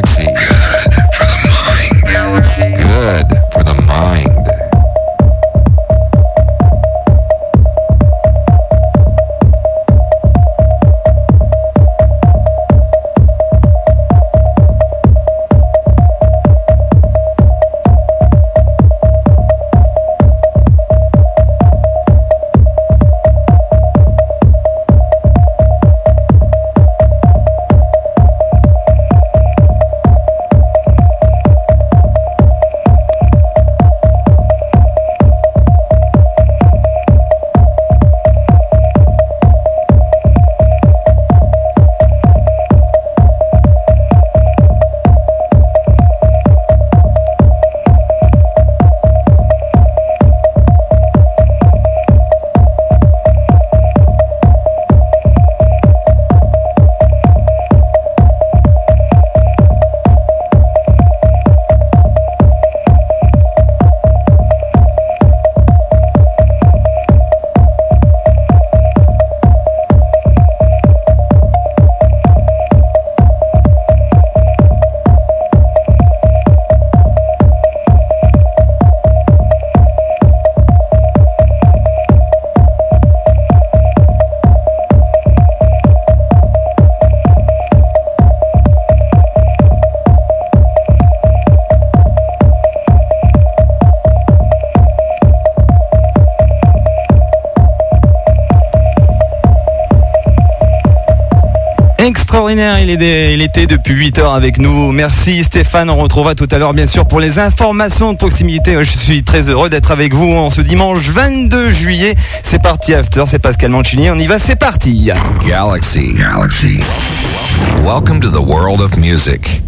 Galaxy. Il, était depuis 8 heures avec nous. Merci Stéphane, on retrouvera tout à l'heure bien sûr pour les informations de proximité. Je suis très heureux d'être avec vous en ce dimanche 22 juillet. C'est parti After, c'est Pascal Mancini, on y va, c'est parti. Galaxy. Galaxy. Welcome to the world of music.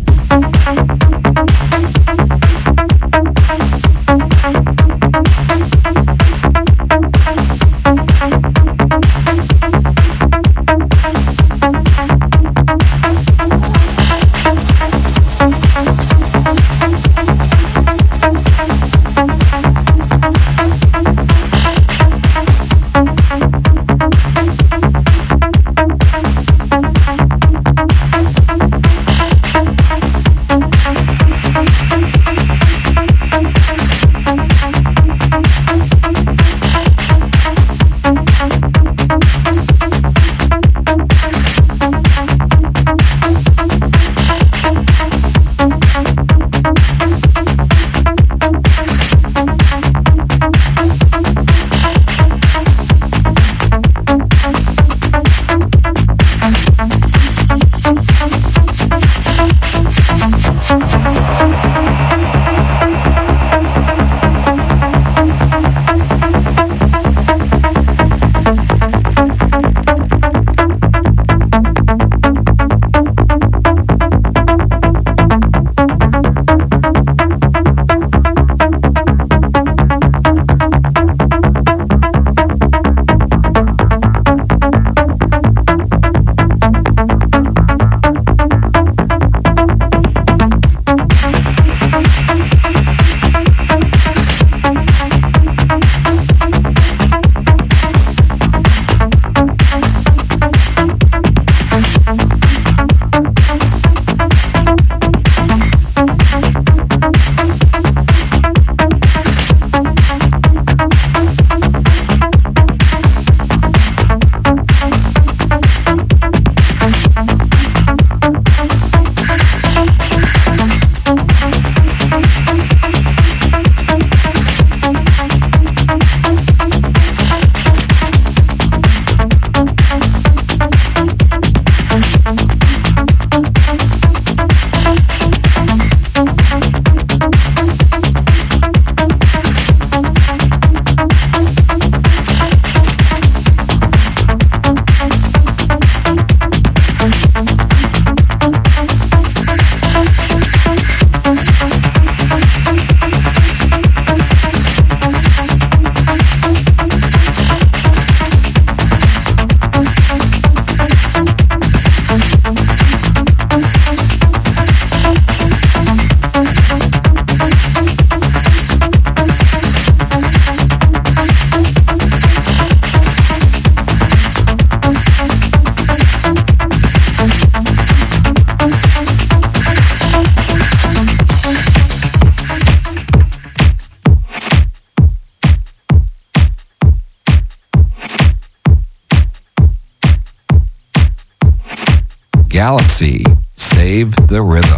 Save the rhythm.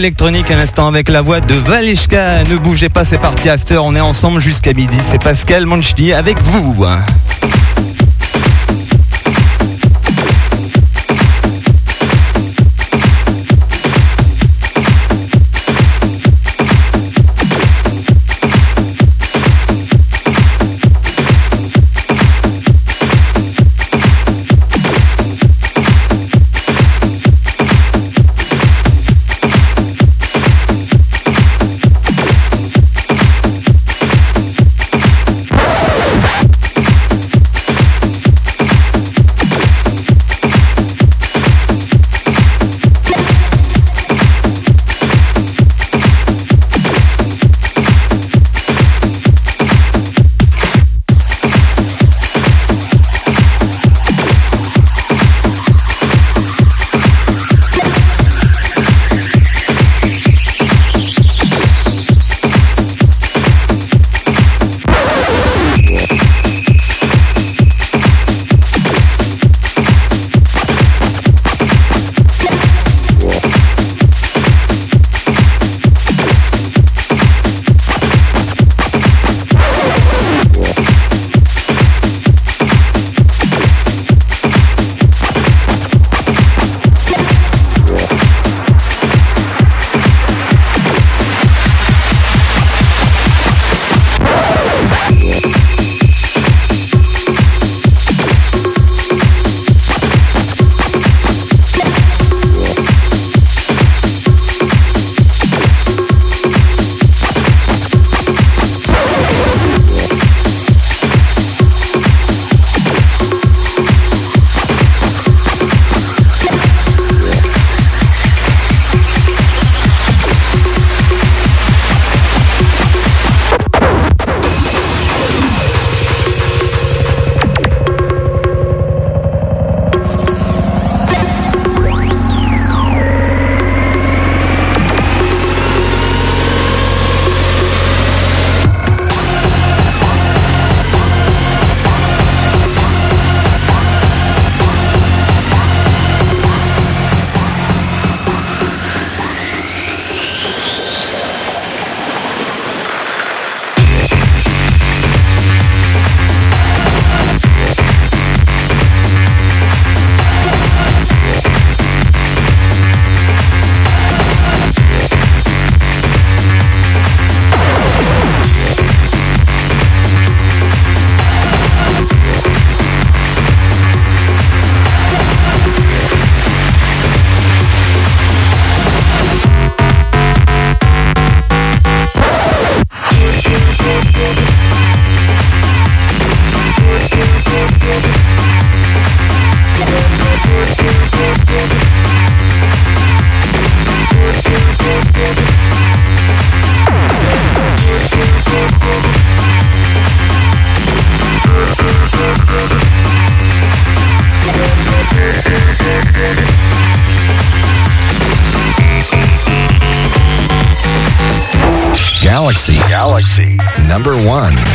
Électronique à l'instant avec la voix de Valishka. Ne bougez pas, c'est parti after. On est ensemble jusqu'à midi. C'est Pascal Manchini avec vous. Number one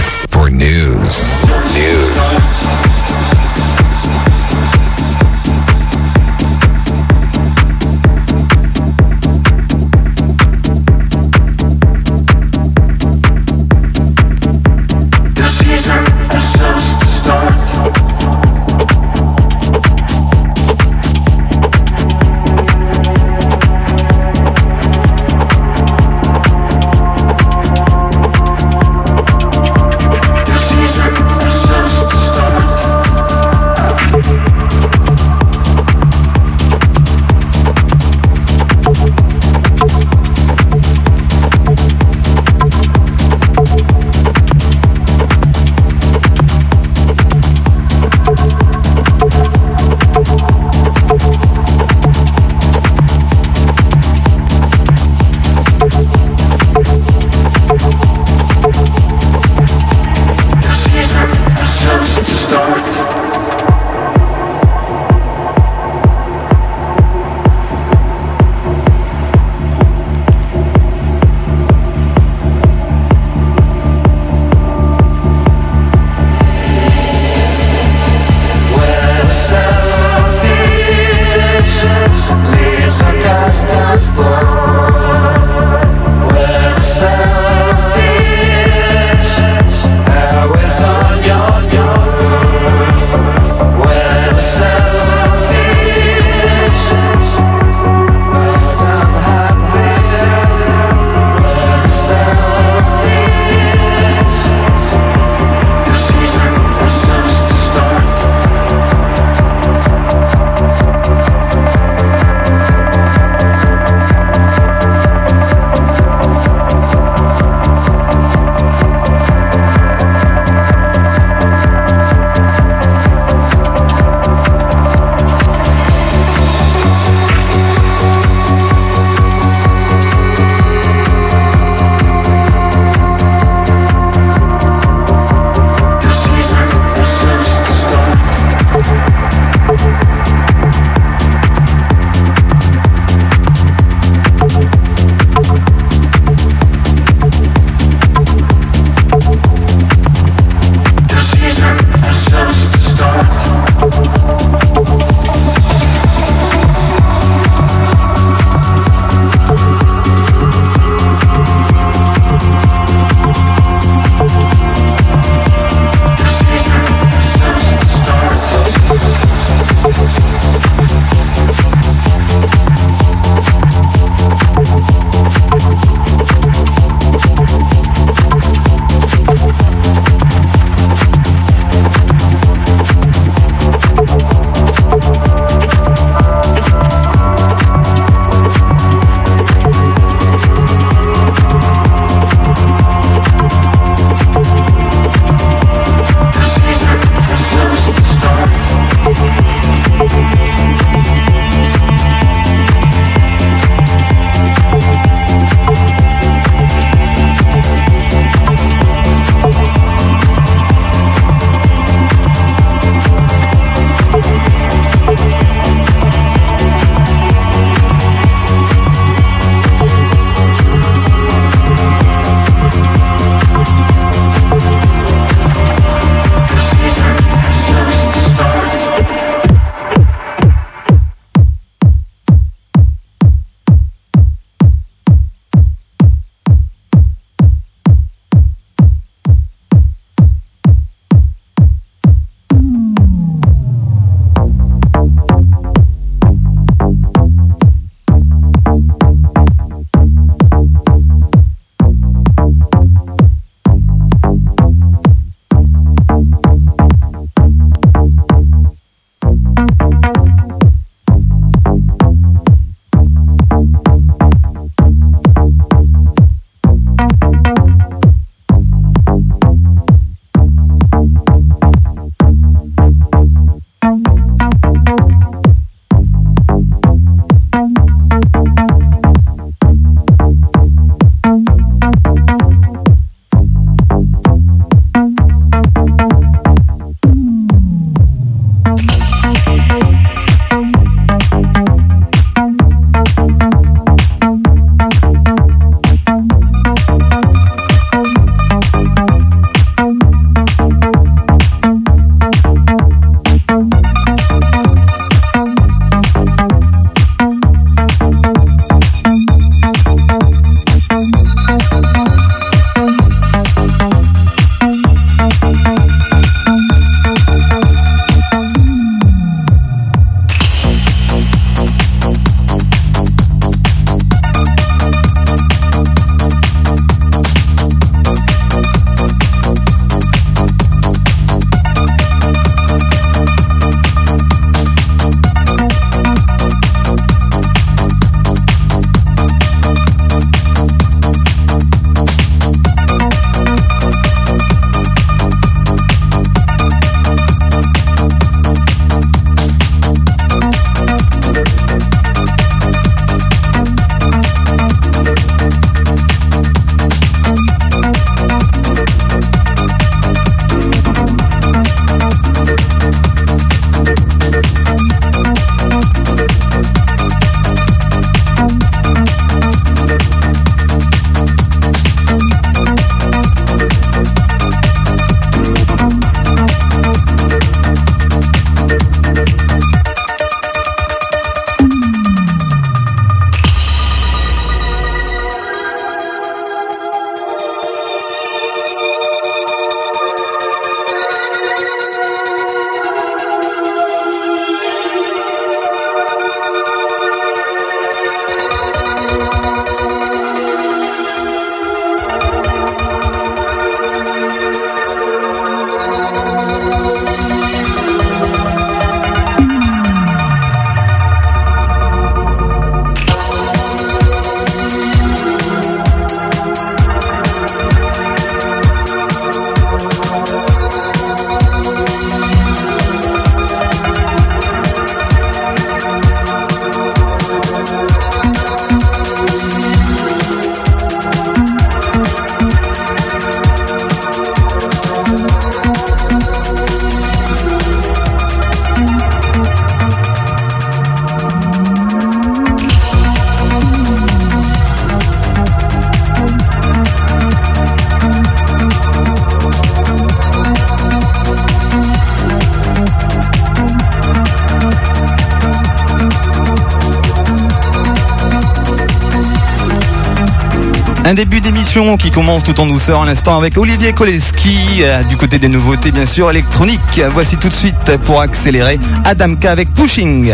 début d'émission qui commence tout en douceur à l'instant avec Olivier Koleski, euh, du côté des nouveautés bien sûr électroniques. Voici tout de suite pour accélérer Adamka avec Pushing.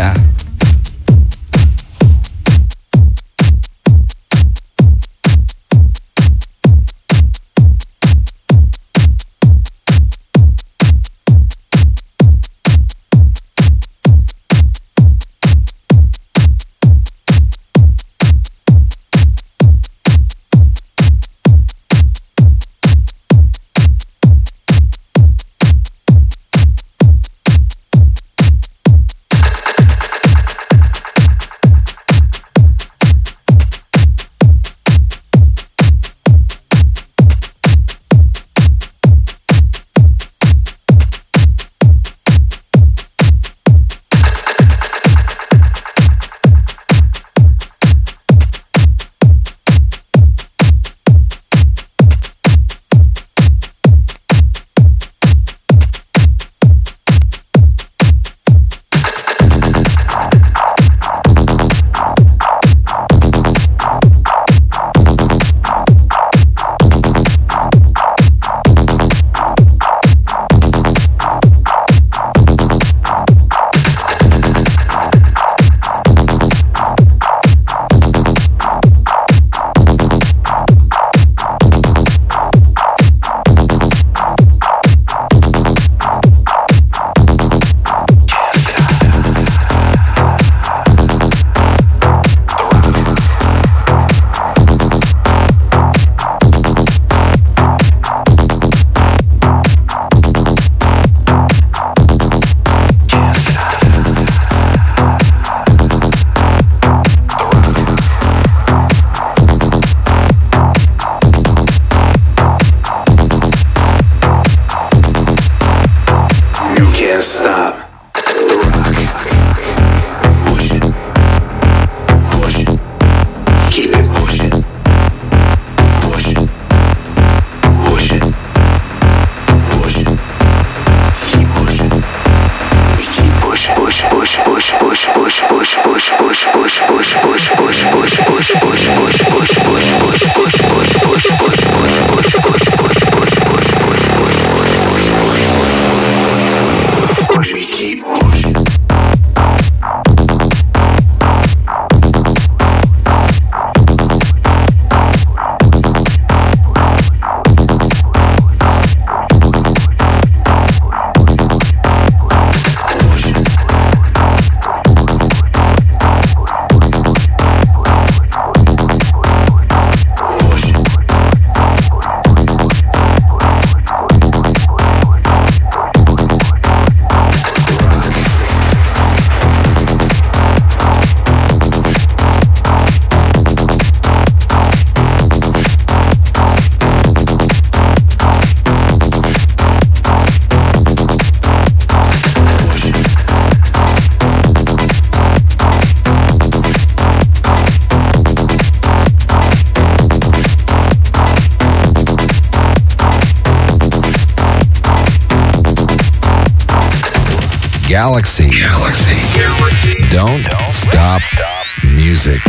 Galaxy. Galaxy. Galaxy. Don't, Don't stop, stop music.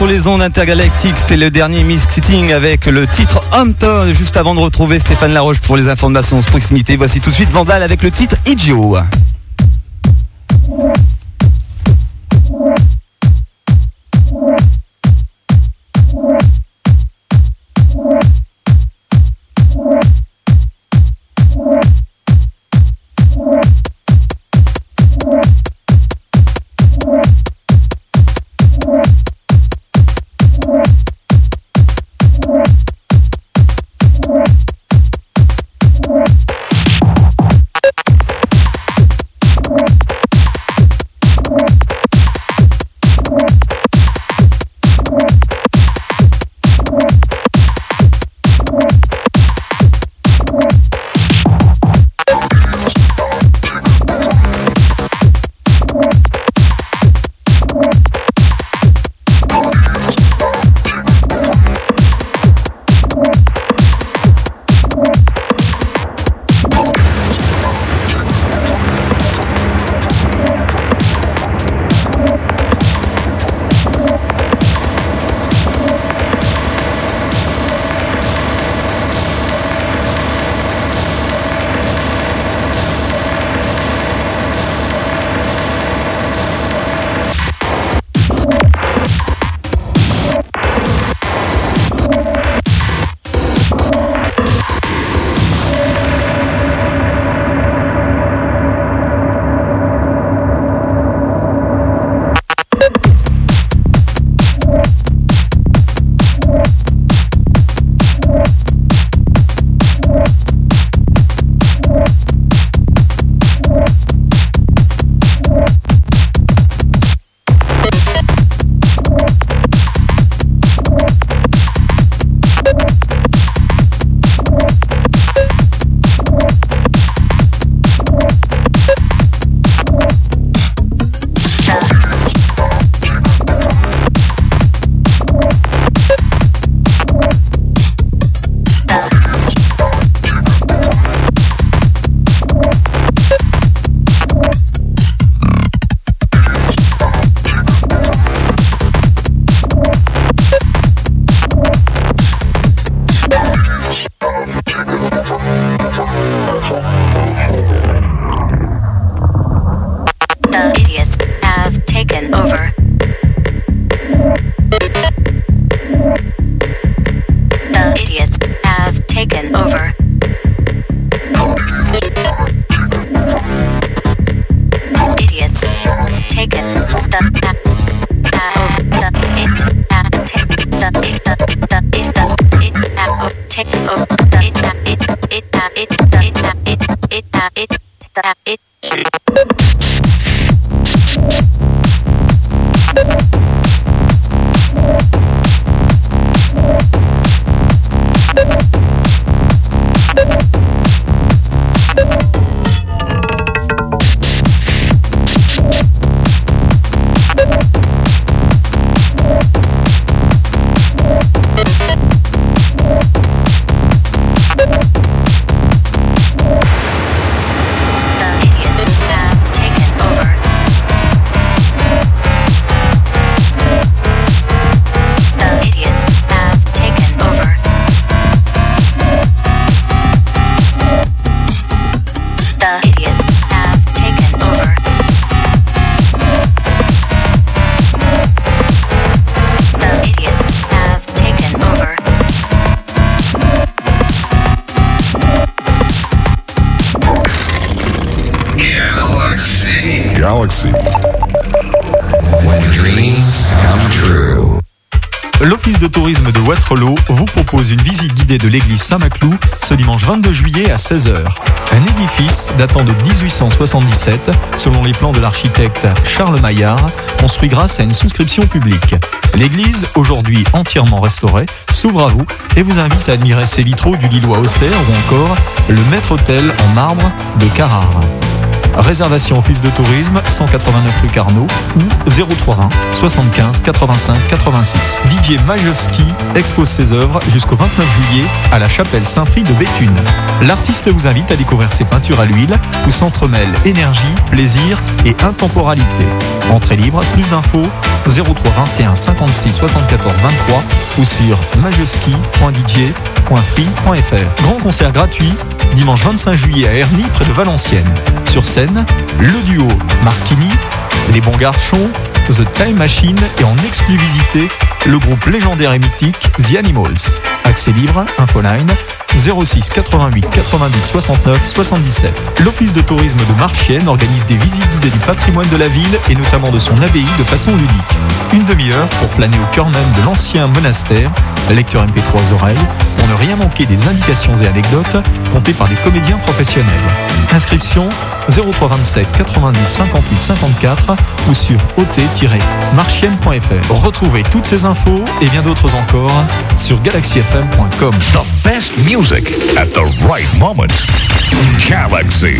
Sur les ondes intergalactiques, c'est le dernier Miss Sitting avec le titre Hometown. Juste avant de retrouver Stéphane Laroche pour les informations de proximité, voici tout de suite Vandal avec le titre Idiot. Vous propose une visite guidée de l'église Saint-Maclou ce dimanche 22 juillet à 16h. Un édifice datant de 1877, selon les plans de l'architecte Charles Maillard, construit grâce à une souscription publique. L'église, aujourd'hui entièrement restaurée, s'ouvre à vous et vous invite à admirer ses vitraux du Lillois Auxerre ou encore le maître-autel en marbre de Carrare. Réservation office de tourisme 189 rue Carnot ou 0320 75 85 86. DJ Majewski expose ses œuvres jusqu'au 29 juillet à la chapelle Saint-Prix de Béthune. L'artiste vous invite à découvrir ses peintures à l'huile où s'entremêlent énergie, plaisir et intemporalité. Entrée libre, plus d'infos 03 21 56 74 23 ou sur majewski.dj.free.fr. Grand concert gratuit dimanche 25 juillet à Ernie près de Valenciennes. Sur scène, le duo Martini, les bons garçons, The Time Machine et en exclusivité le groupe légendaire et mythique The Animals. Accès libre, infoline 06 88 90 69 77. L'Office de tourisme de Marchienne organise des visites guidées du patrimoine de la ville et notamment de son abbaye de façon ludique. Une demi-heure pour flâner au cœur même de l'ancien monastère, lecteur MP3 oreilles, pour ne rien manquer des indications et anecdotes contées par des comédiens professionnels. Inscription 0327 90 58 54 ou sur ot-marchienne.fr. Retrouvez toutes ces infos et bien d'autres encore sur galaxyfm.com. The best music at the right moment. Galaxy.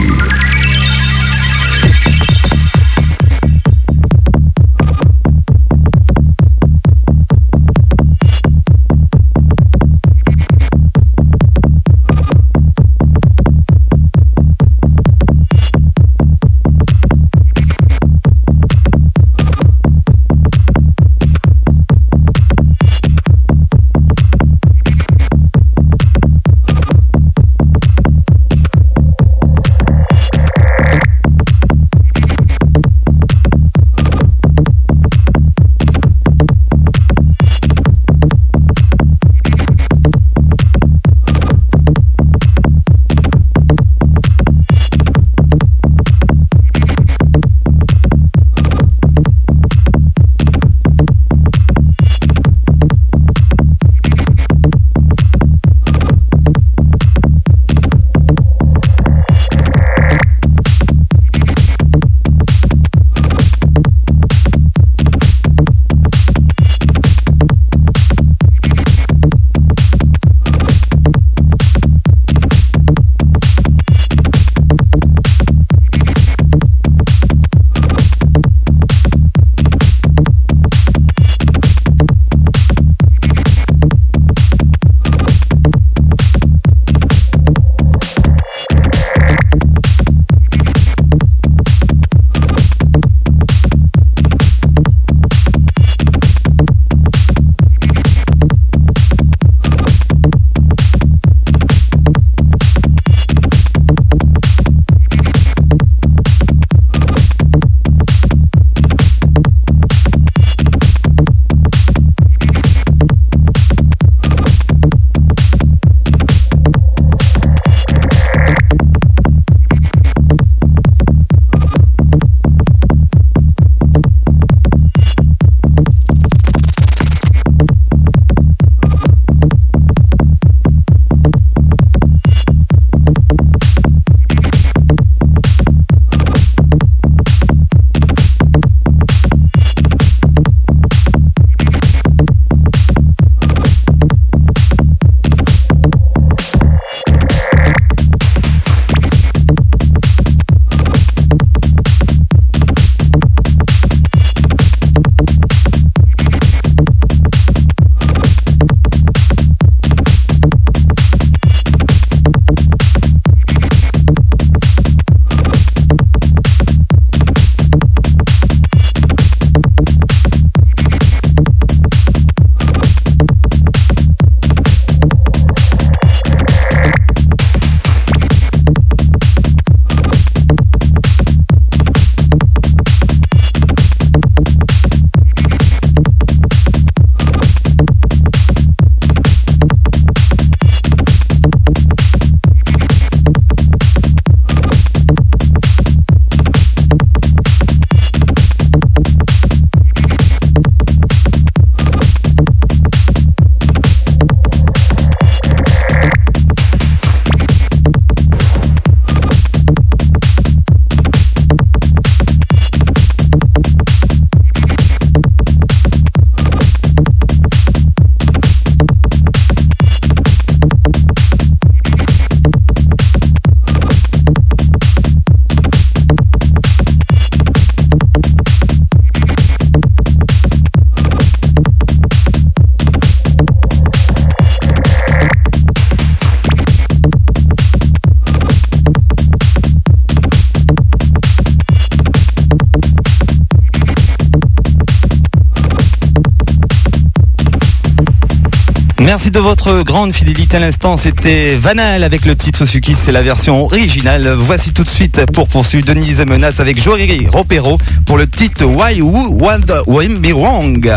Merci de votre grande fidélité à l'instant. C'était Vanal avec le titre Suki, c'est la version originale. Voici tout de suite pour poursuivre Denise Menace avec Jory Ropero pour le titre Why Would We Be Wrong.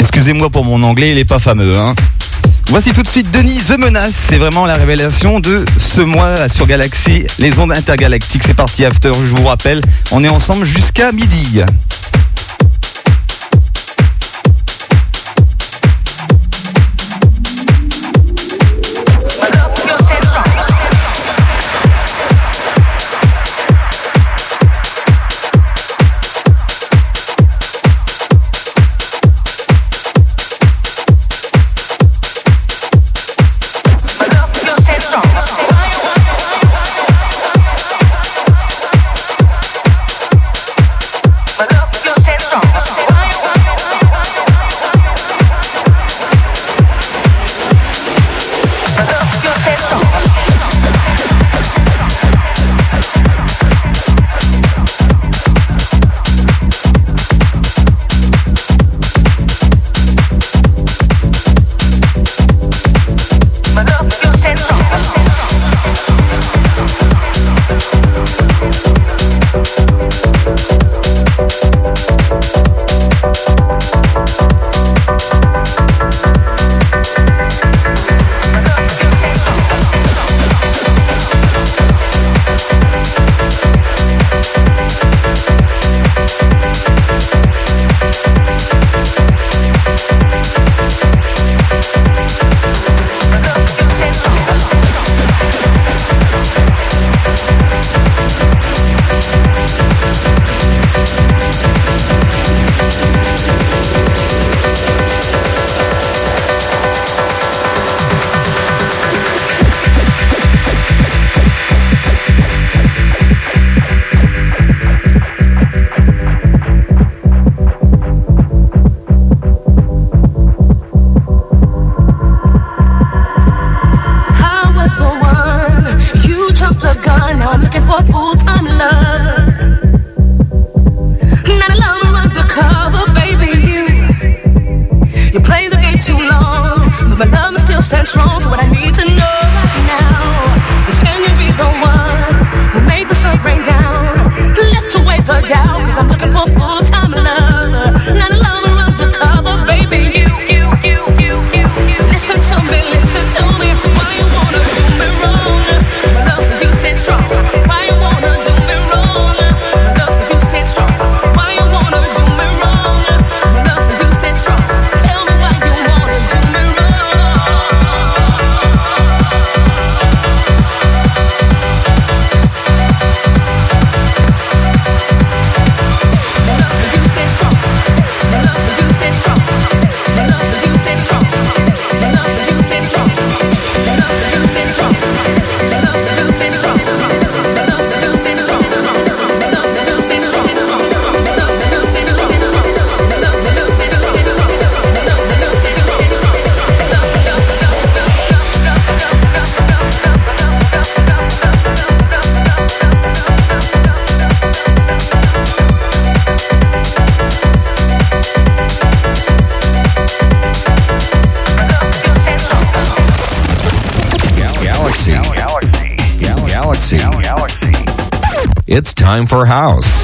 Excusez-moi pour mon anglais, il est pas fameux. Hein. Voici tout de suite Denise The Menace. C'est vraiment la révélation de ce mois sur Galaxy, les ondes intergalactiques. C'est parti after, je vous rappelle. On est ensemble jusqu'à midi. Time for house.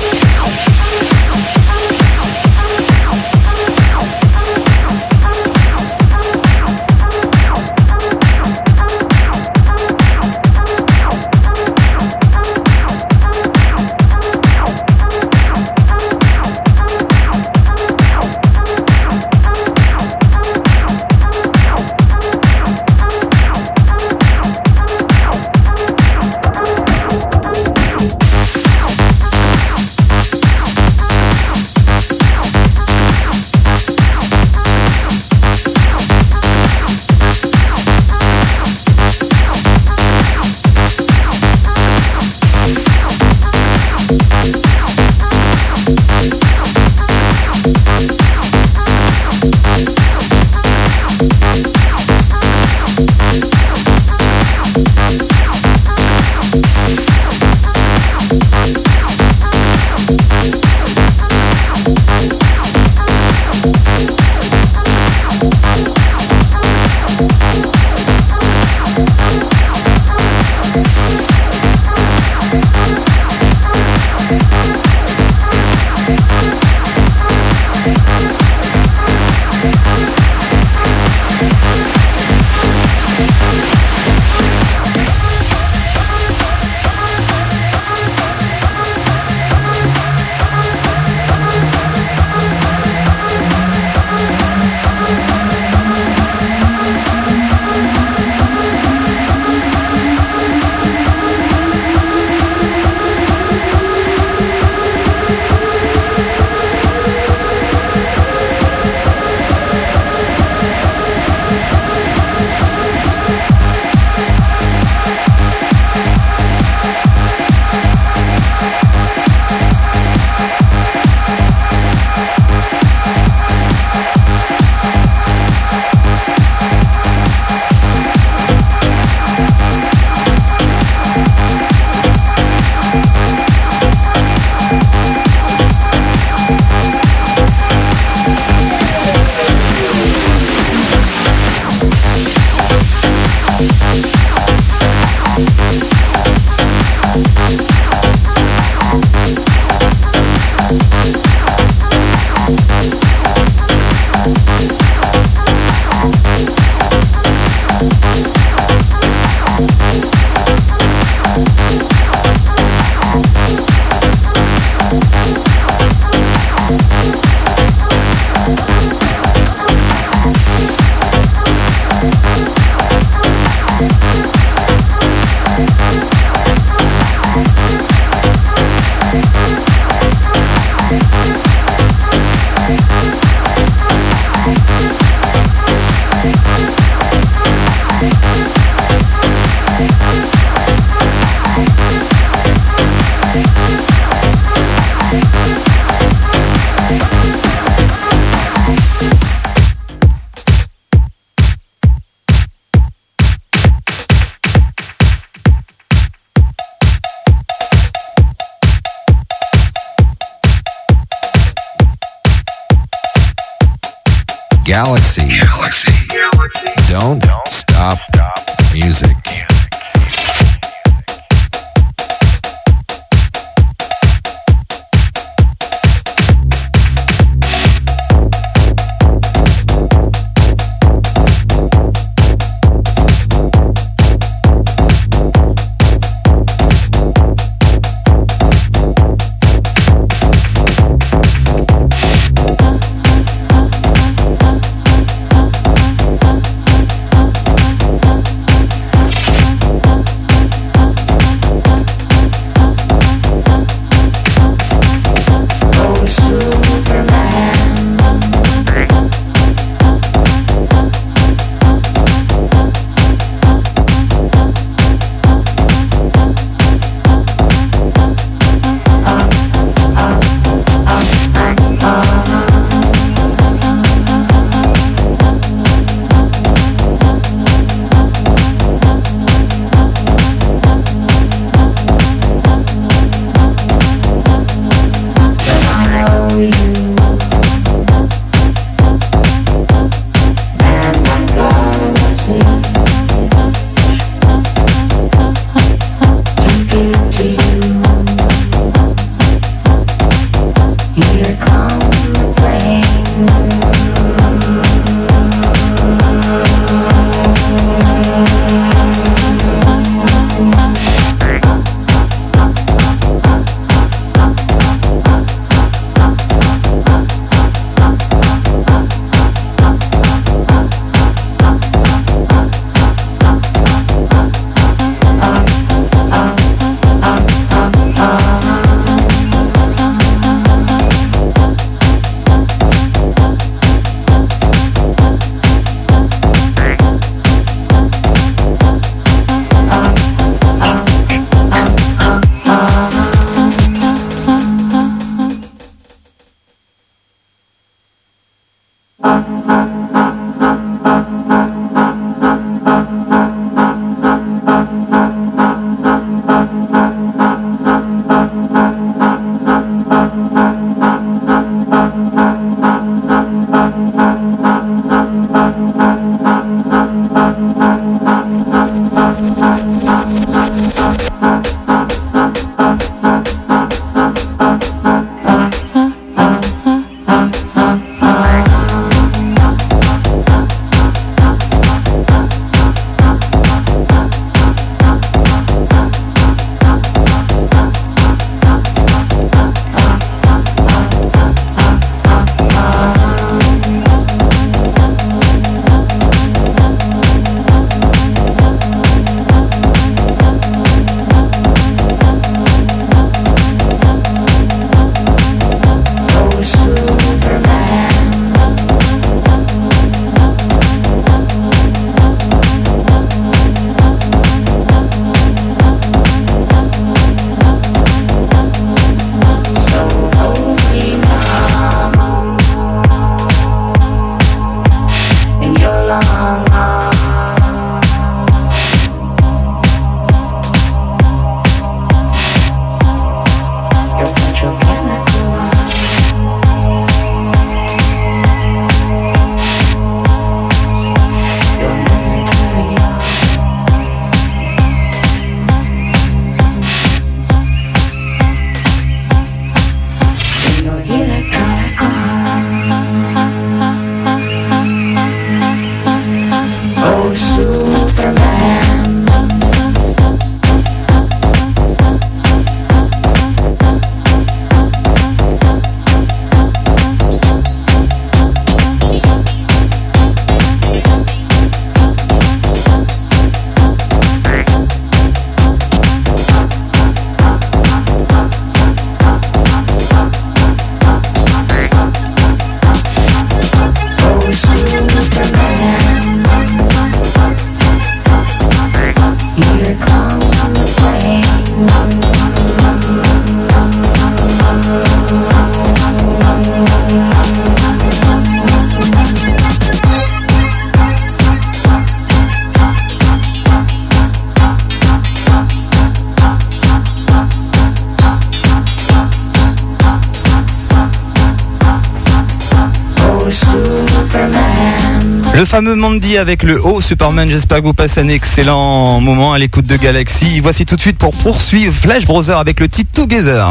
Fameux Mandy avec le haut Superman, j'espère que vous passez un excellent moment à l'écoute de Galaxy. Voici tout de suite pour poursuivre Flash Brother avec le titre Together.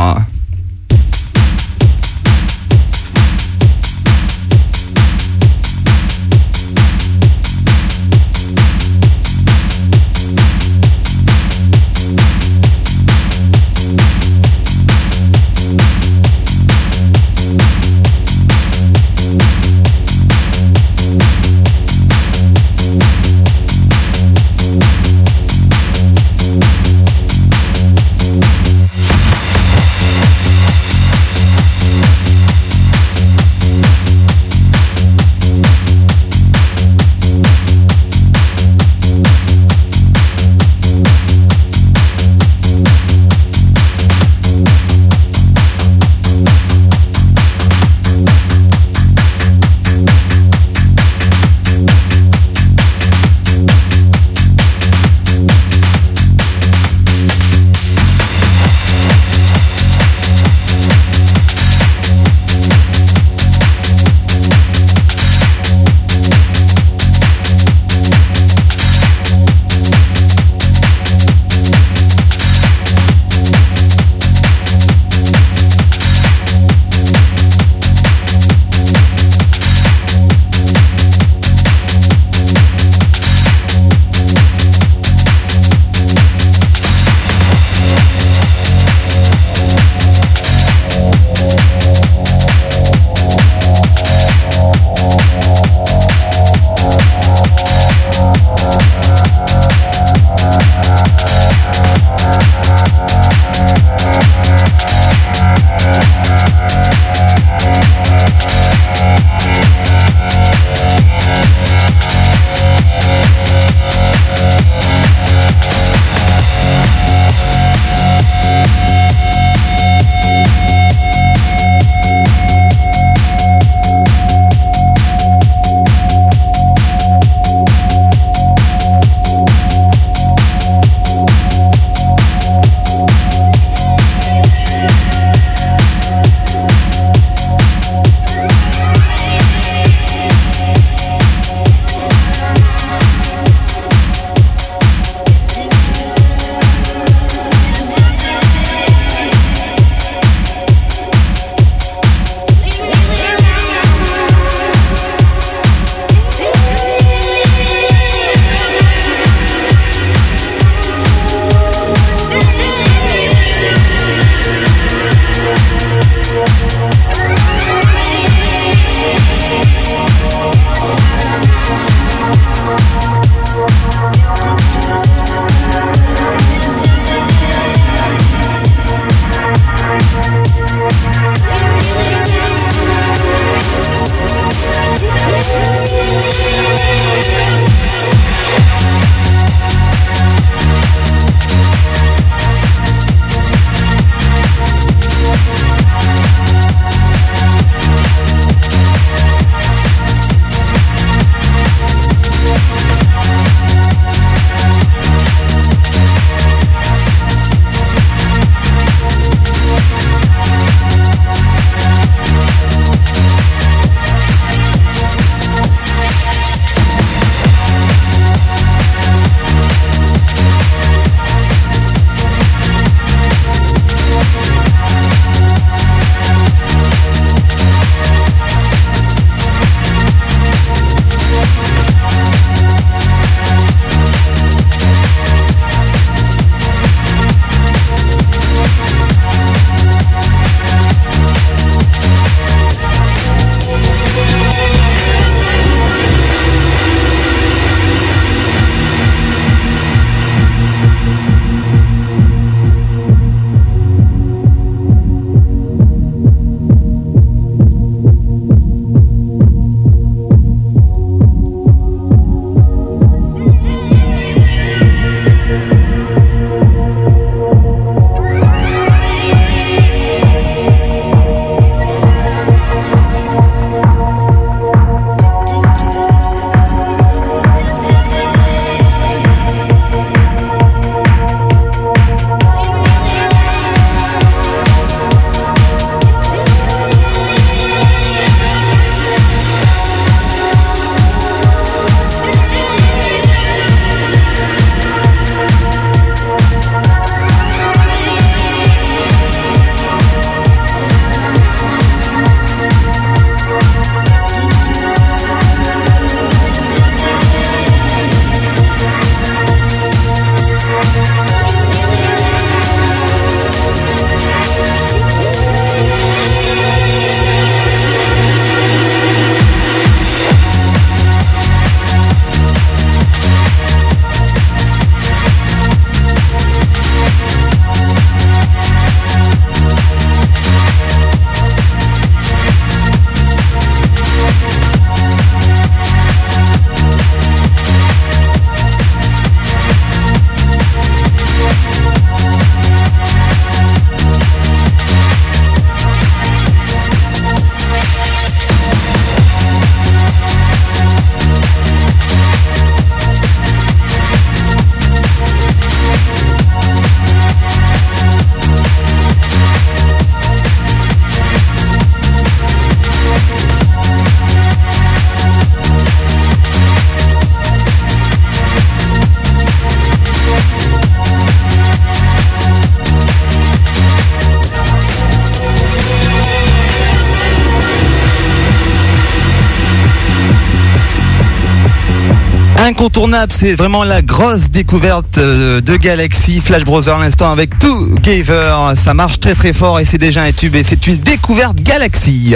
C'est vraiment la grosse découverte euh, de Galaxy Flash Browser à l'instant avec Together. Ça marche très très fort et c'est déjà un tube et c'est une découverte Galaxy.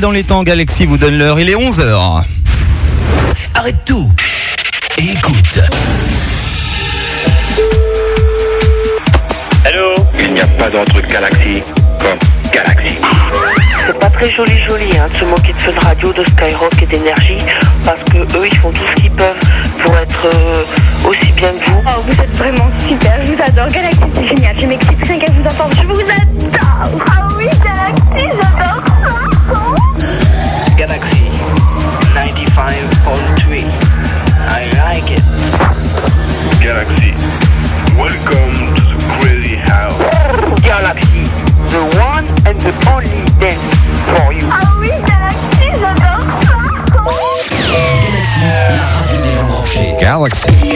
Dans les temps, Galaxy vous donne l'heure, il est 11h. Arrête tout et écoute. Allô Il n'y a pas d'autre Galaxy comme Galaxy. C'est pas très joli joli hein, de se moquer de Fun Radio, de Skyrock et d'énergie, parce que eux ils font tout ce qu'ils peuvent pour être euh, aussi bien que vous. Oh, vous êtes vraiment super, je vous adore. Galaxy, c'est génial, je m'excite rien qu'à vous entendre, je vous adore. Galaxy.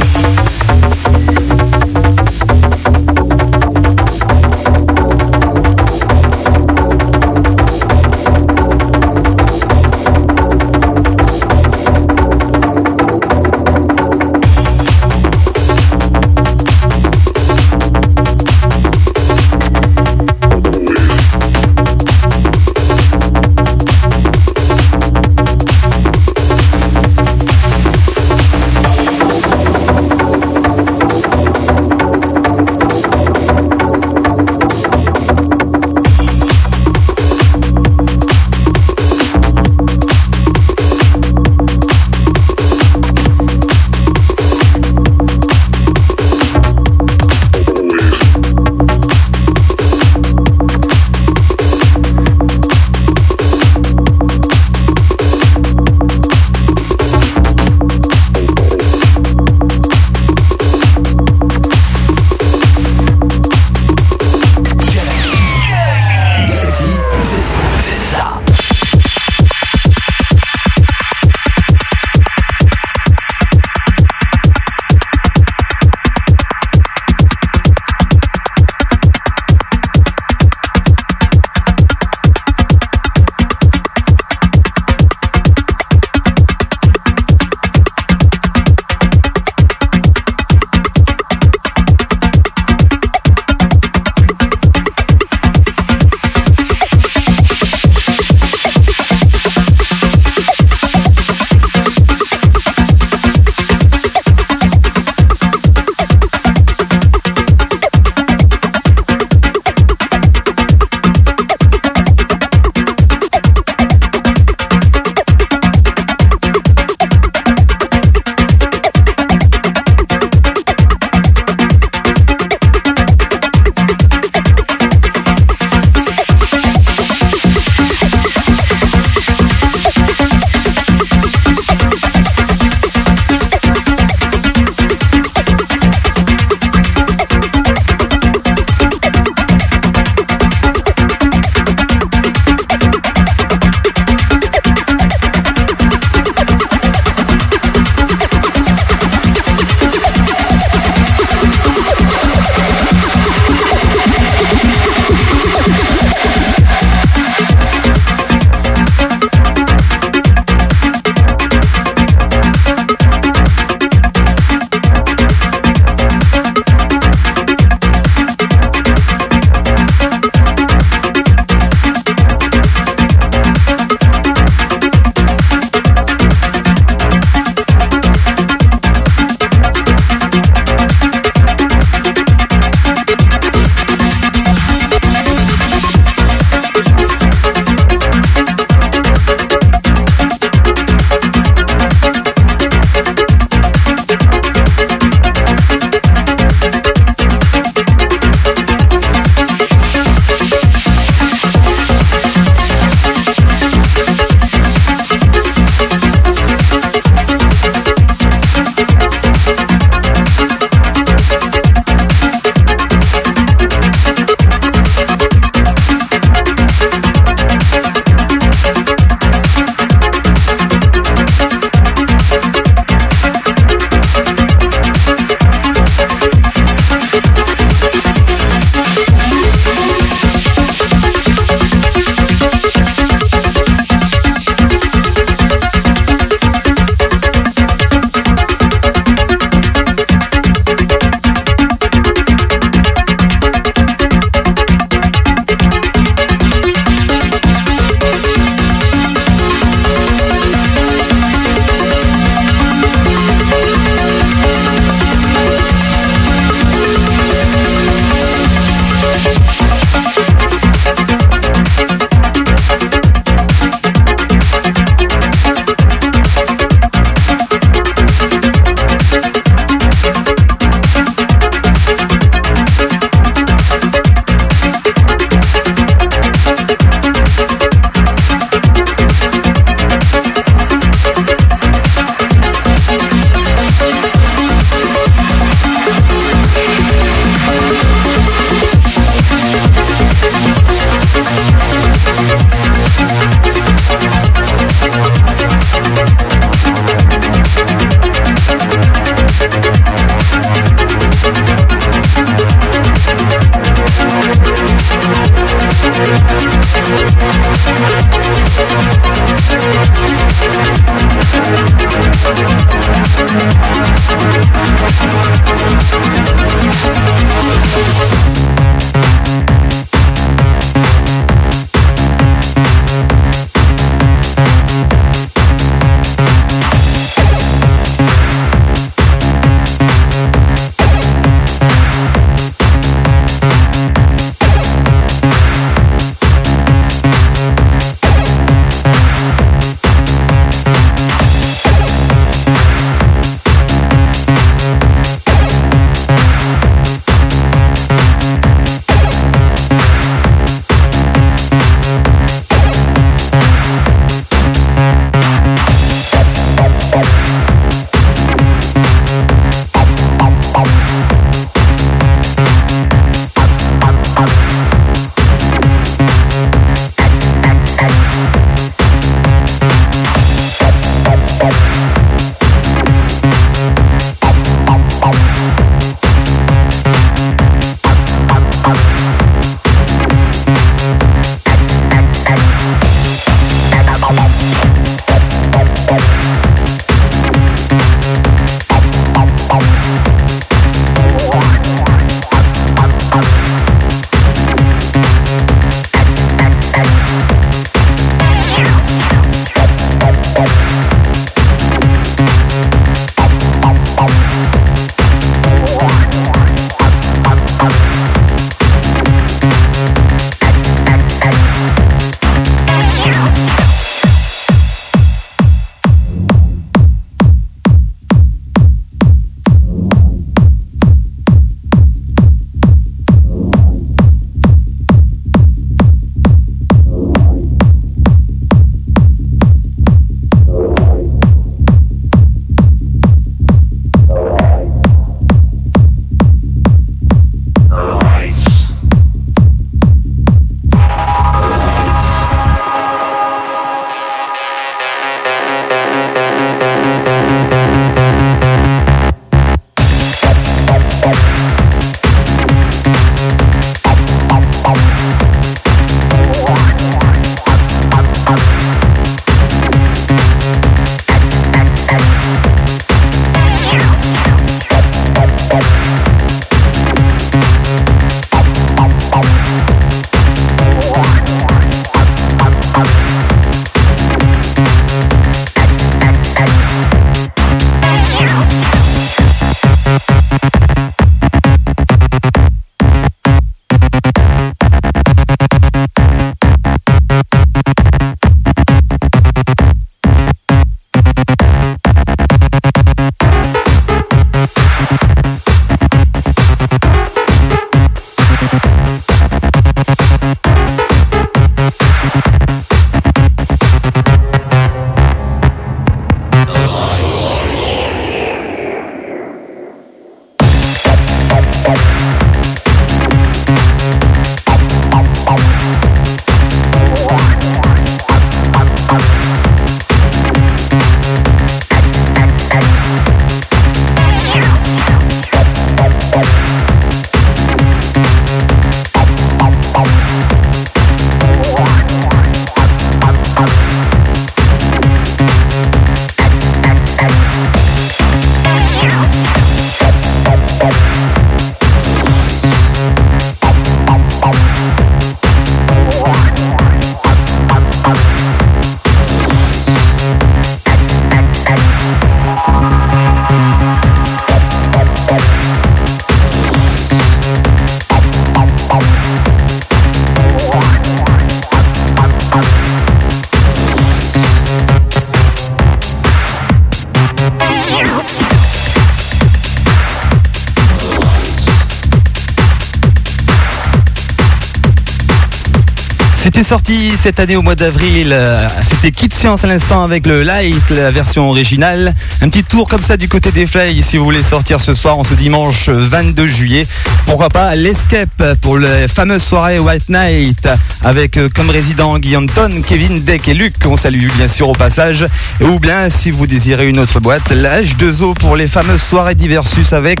Cette année au mois d'avril. euh, C'était Kid Science à l'instant avec le Light, la version originale. Un petit tour comme ça du côté des Fly si vous voulez sortir ce soir en ce dimanche 22 juillet. Pourquoi pas l'Escape pour la fameuse soirée White Night avec euh, comme résident Guillaume Ton, Kevin, Deck et Luc. On salue bien sûr au passage. Ou bien si vous désirez une autre boîte, la H2O pour les fameuses soirées Diversus avec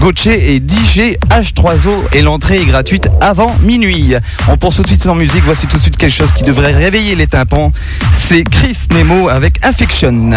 Goche et DJ H3O et l'entrée est gratuite avant minuit. On poursuit tout de suite en musique. Voici tout de suite quelque chose qui devrait réveiller les tympans. C'est Chris Nemo avec Affection.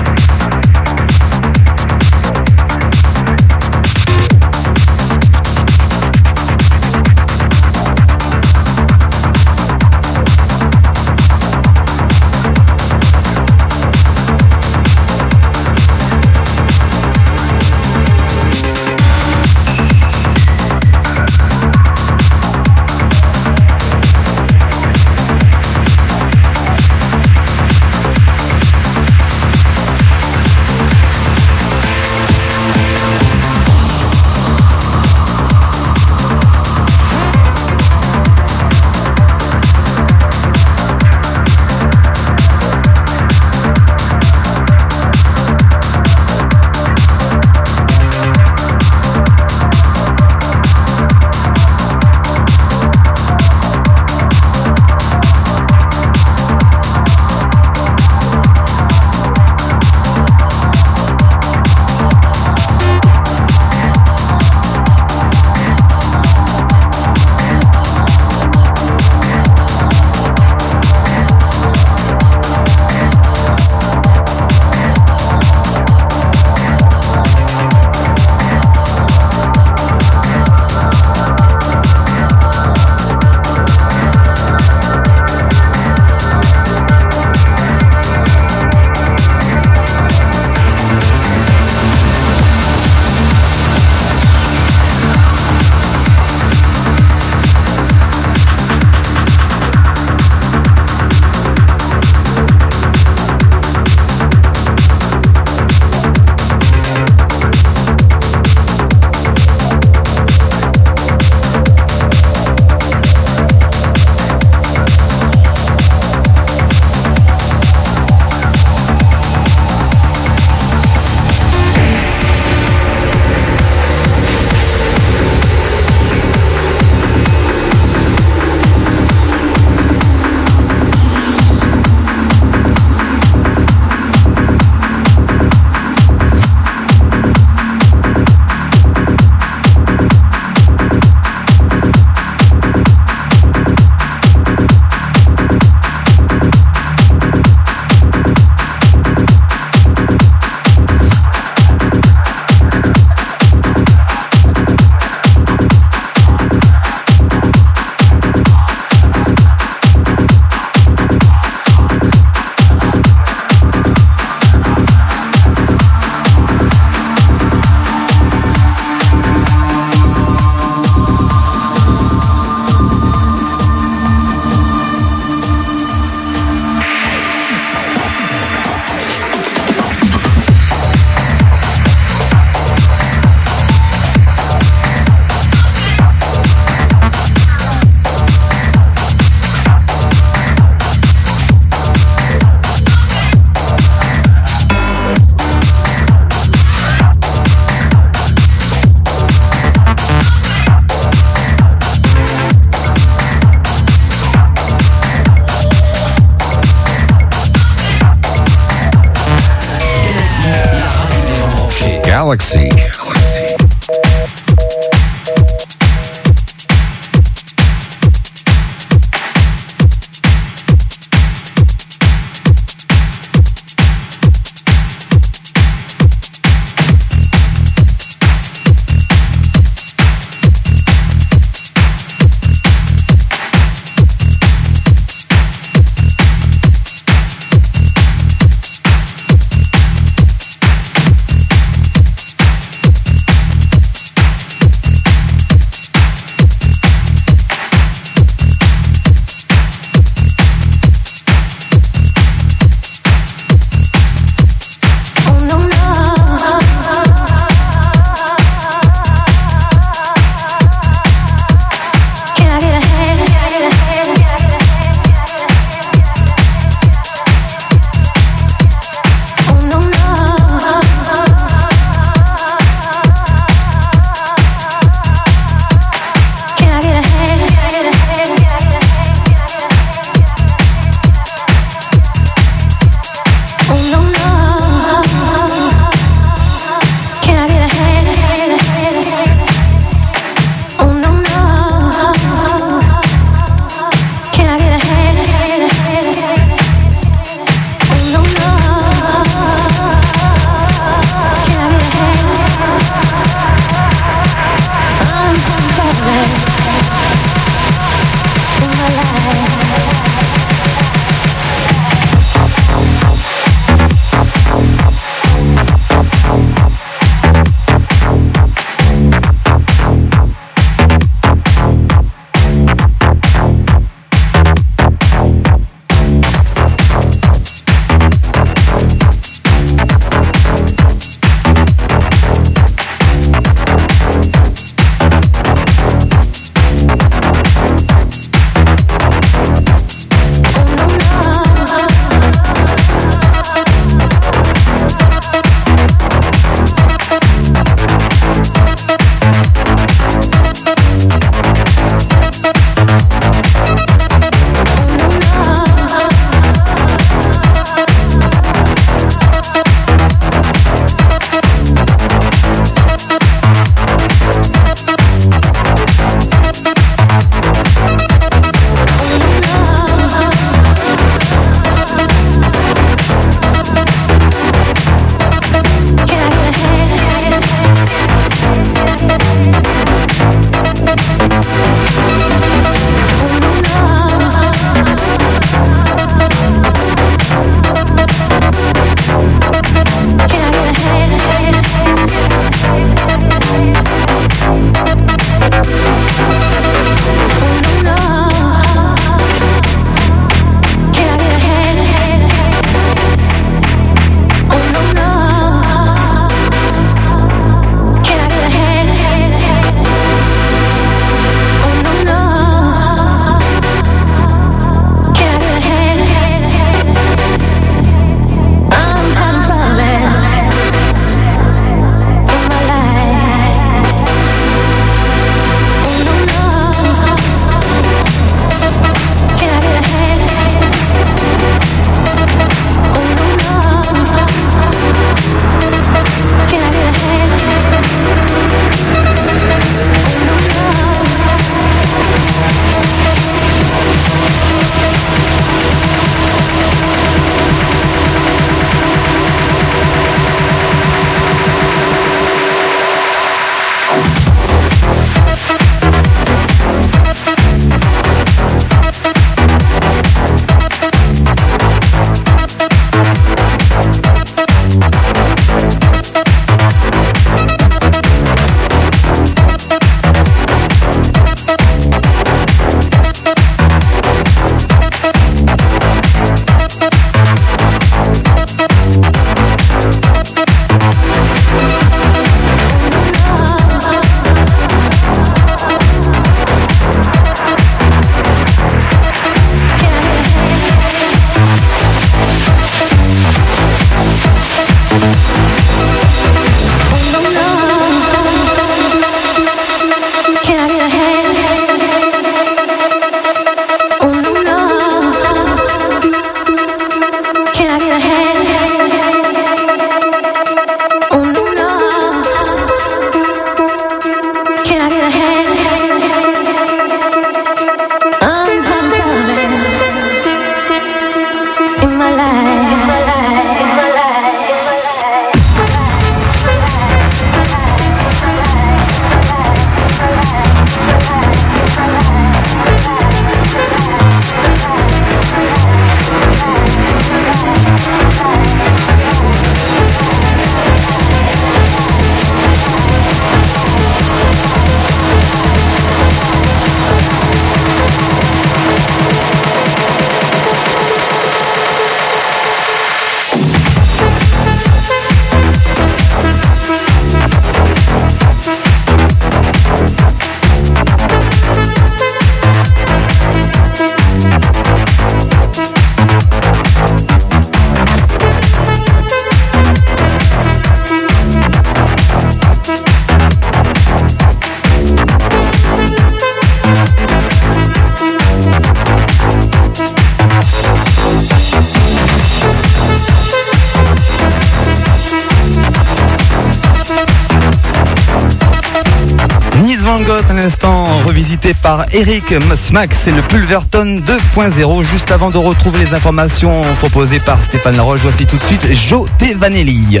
Eric Smack, c'est le Pulverton 2.0. Juste avant de retrouver les informations proposées par Stéphane Laroche, voici tout de suite Joe Vanelli.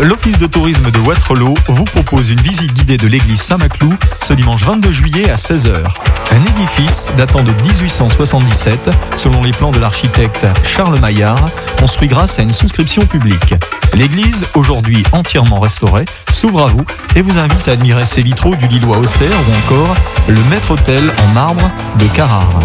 L'Office de tourisme de Waterloo vous propose une visite guidée de l'église Saint-Maclou ce dimanche 22 juillet à 16h. Un édifice datant de 1877, selon les plans de l'architecte Charles Maillard, construit grâce à une souscription publique. L'église, aujourd'hui entièrement restaurée, s'ouvre à vous et vous invite à admirer ses vitraux du Lillois Auxerre ou encore le maître-autel en marbre de Carrare.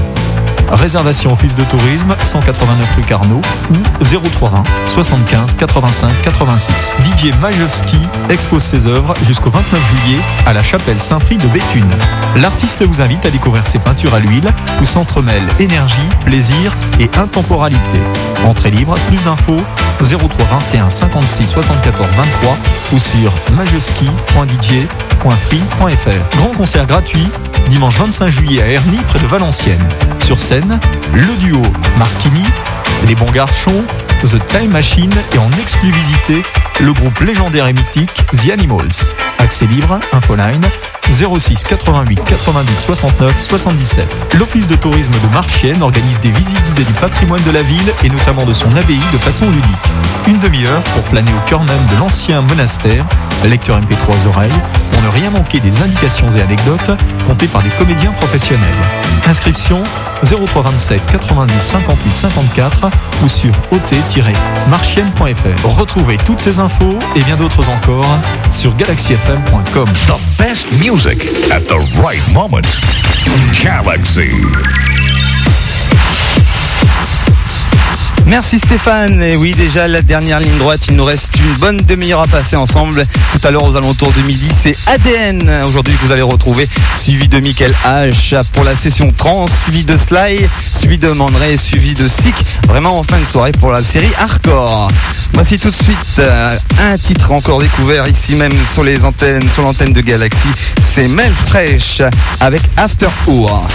Réservation Office de tourisme 189 rue Carnot ou 0320 75 85 86. Didier Majewski expose ses œuvres jusqu'au 29 juillet à la chapelle Saint-Prix de Béthune. L'artiste vous invite à découvrir ses peintures à l'huile où s'entremêlent énergie, plaisir et intemporalité. Entrée libre, plus d'infos 03 21 56 74 23 ou sur majewski.dj.free.fr. Grand concert gratuit dimanche 25 juillet à Ernie près de Valenciennes. Sur scène, le duo Marquini, Les Bons Garçons, The Time Machine et en exclusivité, le groupe légendaire et mythique The Animals. Accès libre, infoline 06 88 90 69 77. L'Office de tourisme de Marchienne organise des visites guidées du patrimoine de la ville et notamment de son abbaye de façon ludique. Une demi-heure pour flâner au cœur même de l'ancien monastère, lecteur MP3 oreilles, pour ne rien manquer des indications et anecdotes contées par des comédiens professionnels. Inscription 0327 90 58 54 ou sur ot-marchienne.fr. Retrouvez toutes ces infos et bien d'autres encore sur galaxyfm.com. The best music at the right moment. Galaxy. Merci Stéphane. Et oui, déjà la dernière ligne droite, il nous reste une bonne demi-heure à passer ensemble. Tout à l'heure aux alentours de midi, c'est ADN aujourd'hui que vous allez retrouver, suivi de Michael H pour la session trans, suivi de Sly, suivi de Mandré, suivi de Sick. Vraiment en fin de soirée pour la série Hardcore. Voici tout de suite euh, un titre encore découvert ici même sur les antennes, sur l'antenne de Galaxy. C'est Mel Fresh avec After Hour.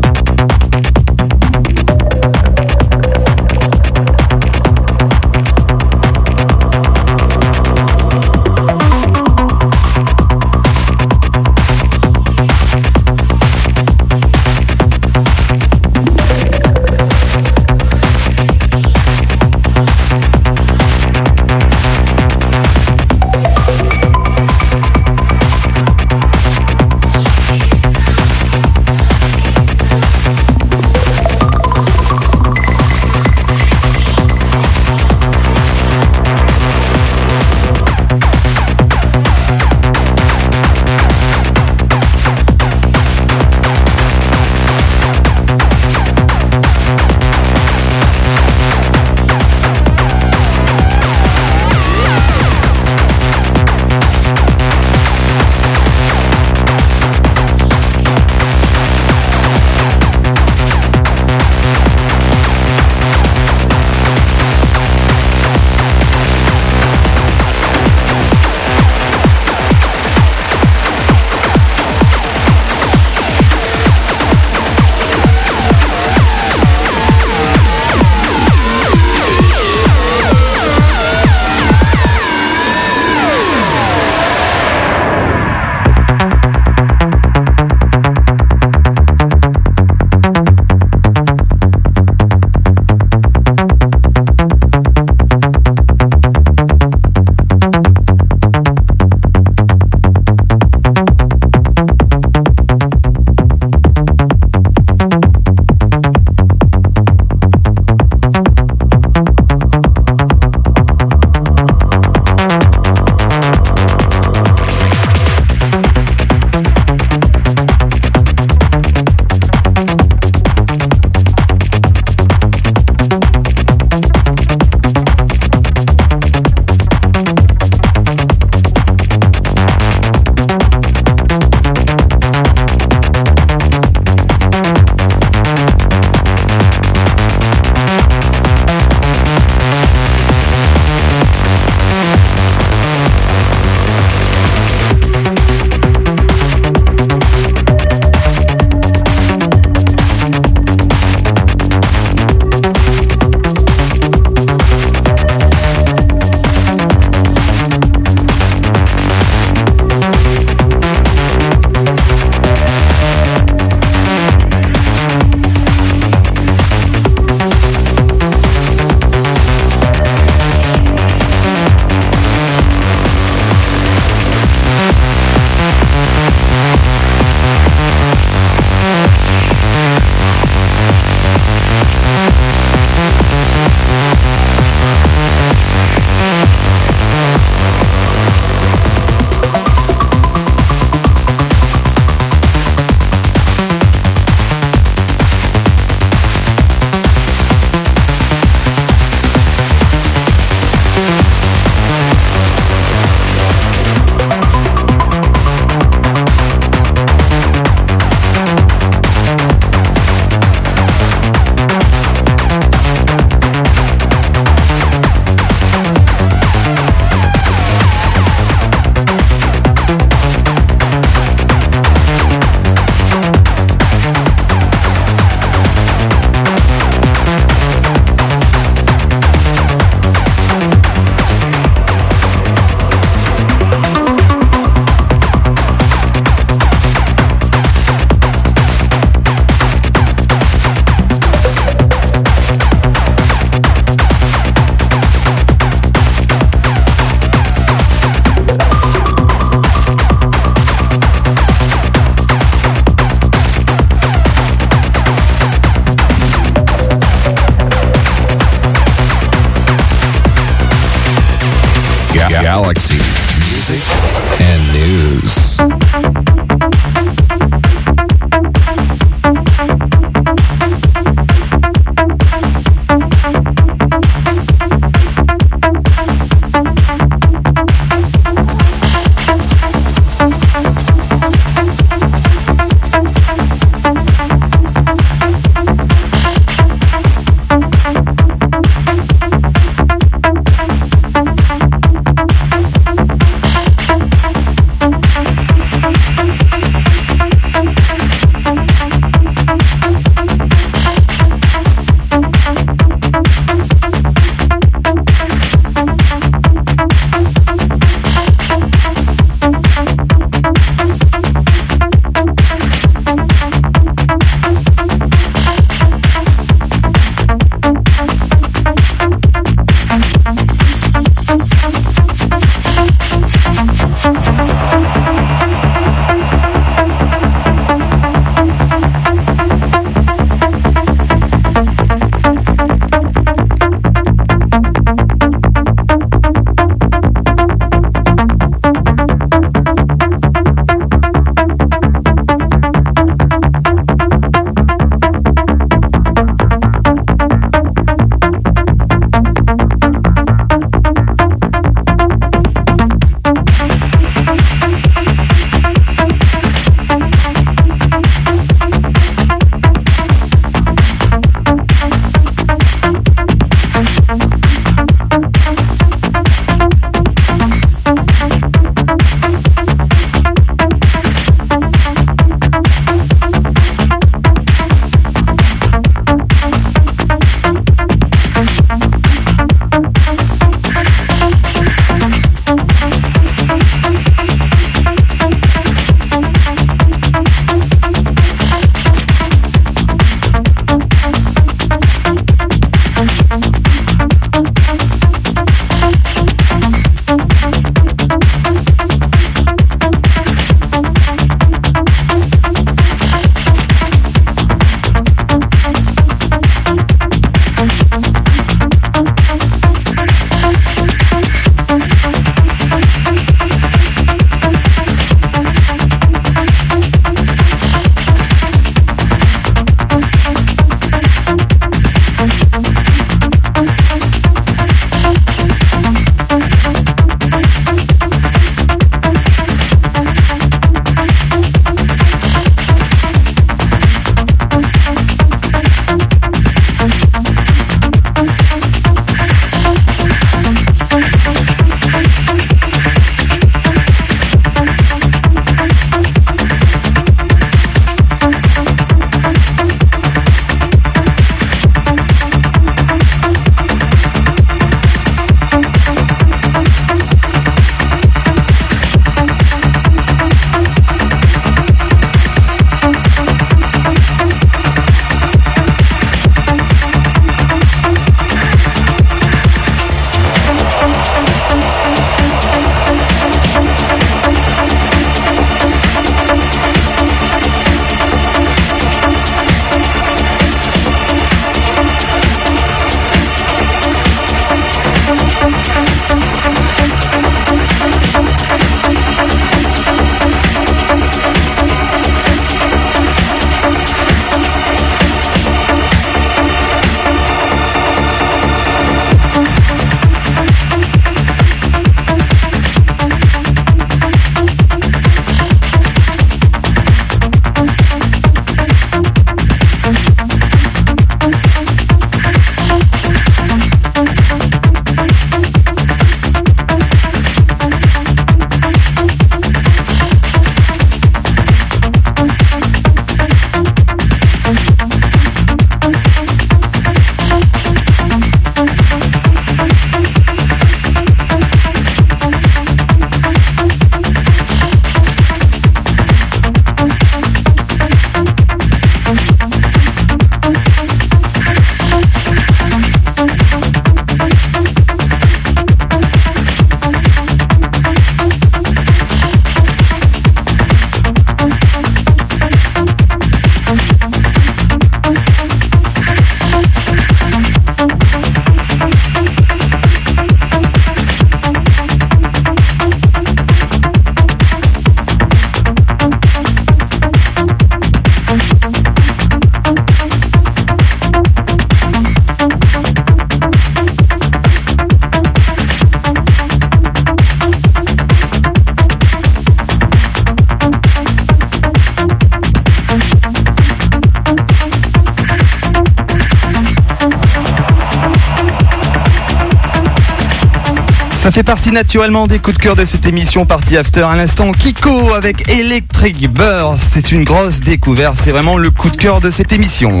Partie naturellement des coups de cœur de cette émission Party After. À l'instant, Kiko avec Electric Burst. C'est une grosse découverte. C'est vraiment le coup de cœur de cette émission.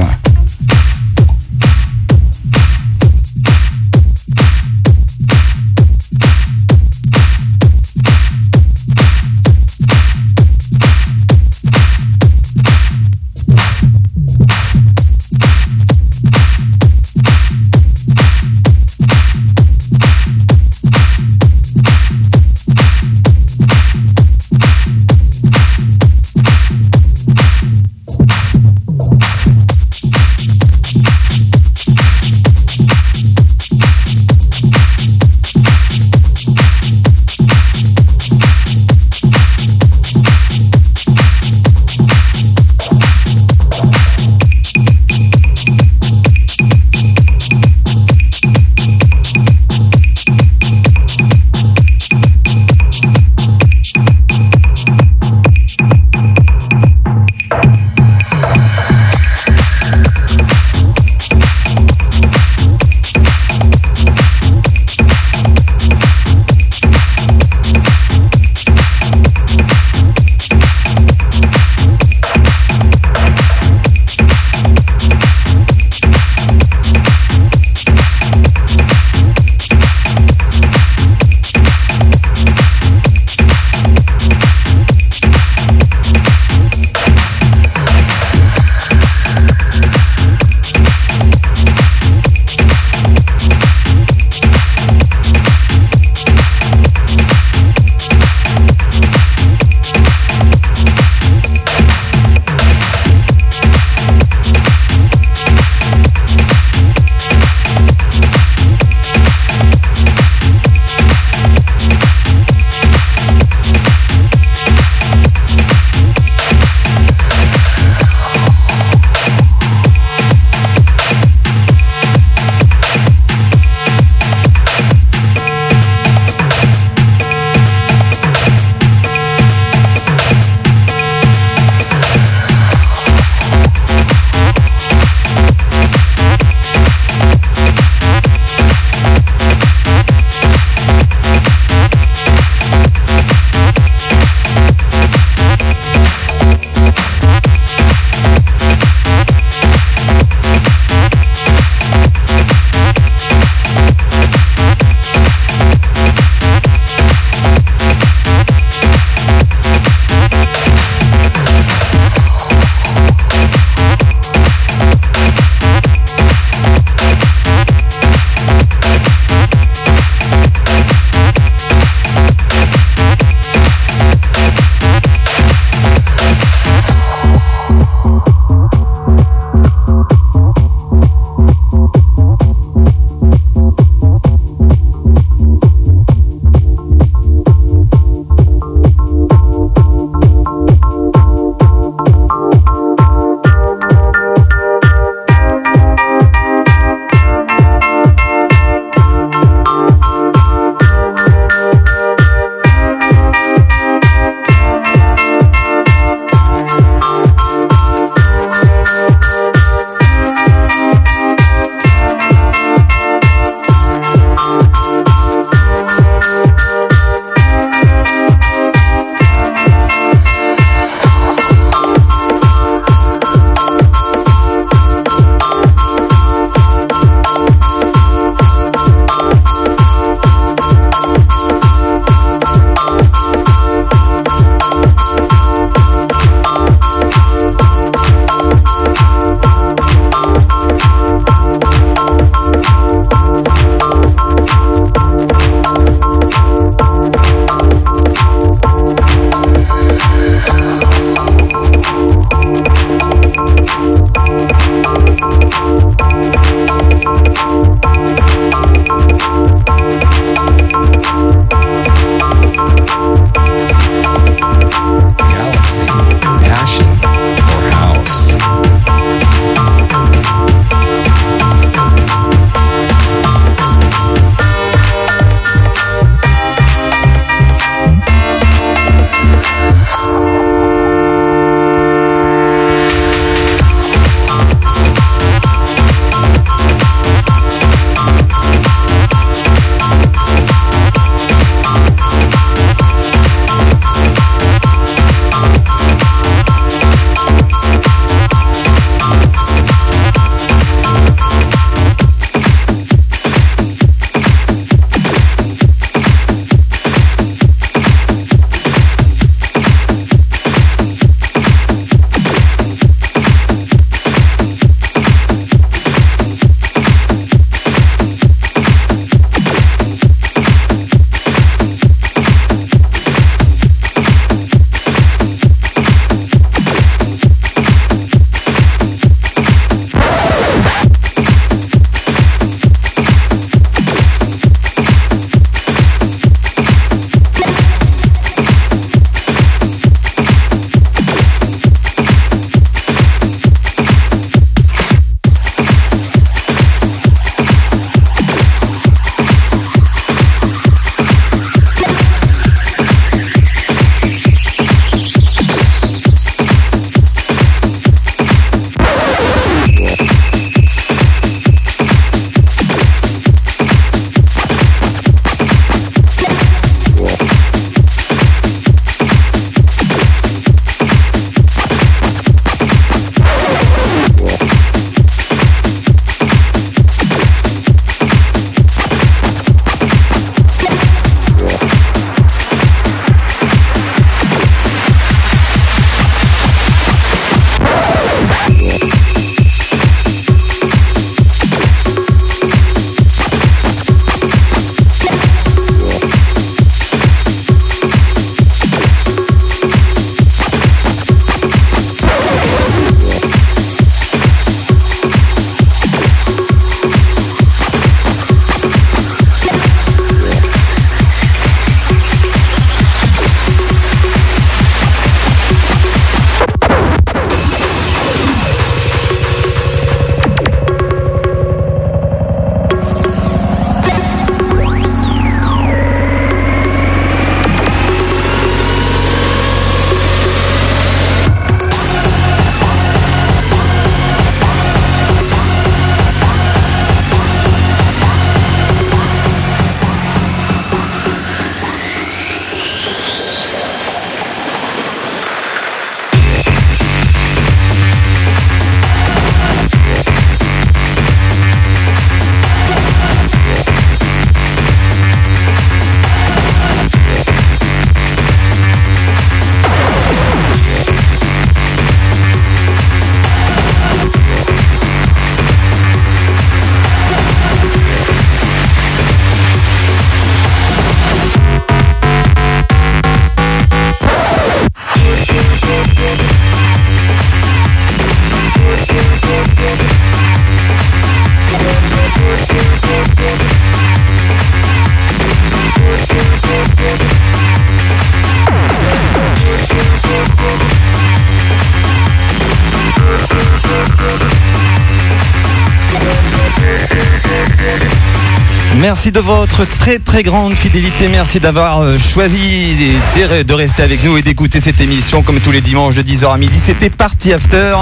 Très très grande fidélité. Merci d'avoir euh, choisi de- de rester avec nous et d'écouter cette émission comme tous les dimanches de 10h à midi. C'était Party After.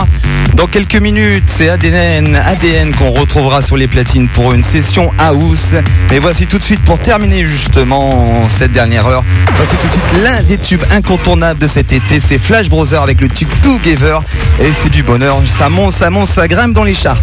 Dans quelques minutes, c'est ADN, ADN qu'on retrouvera sur les platines pour une session house. Mais voici tout de suite pour terminer justement cette dernière heure. Voici tout de suite l'un des tubes incontournables de cet été. C'est Flash Brother avec le tube Together. Et c'est du bonheur. Ça monte, ça monte, ça grimpe dans les charts.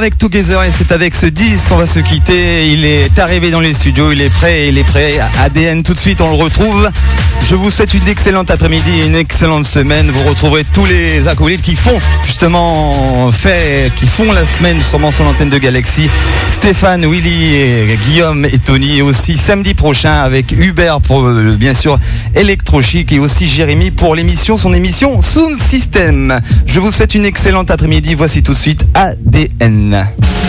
Avec Together et c'est avec ce disque qu'on va se quitter. Il est arrivé dans les studios, il est prêt, il est prêt. ADN tout de suite, on le retrouve. Je vous souhaite une excellente après-midi une excellente semaine. Vous retrouverez tous les acolytes qui font justement fait, qui font la semaine sûrement sur l'antenne de Galaxy. Stéphane, Willy, Guillaume et Tony aussi samedi prochain avec Hubert pour euh, bien sûr Electrochic et aussi Jérémy pour l'émission, son émission Sound System. Je vous souhaite une excellente après-midi. Voici tout de suite ADN.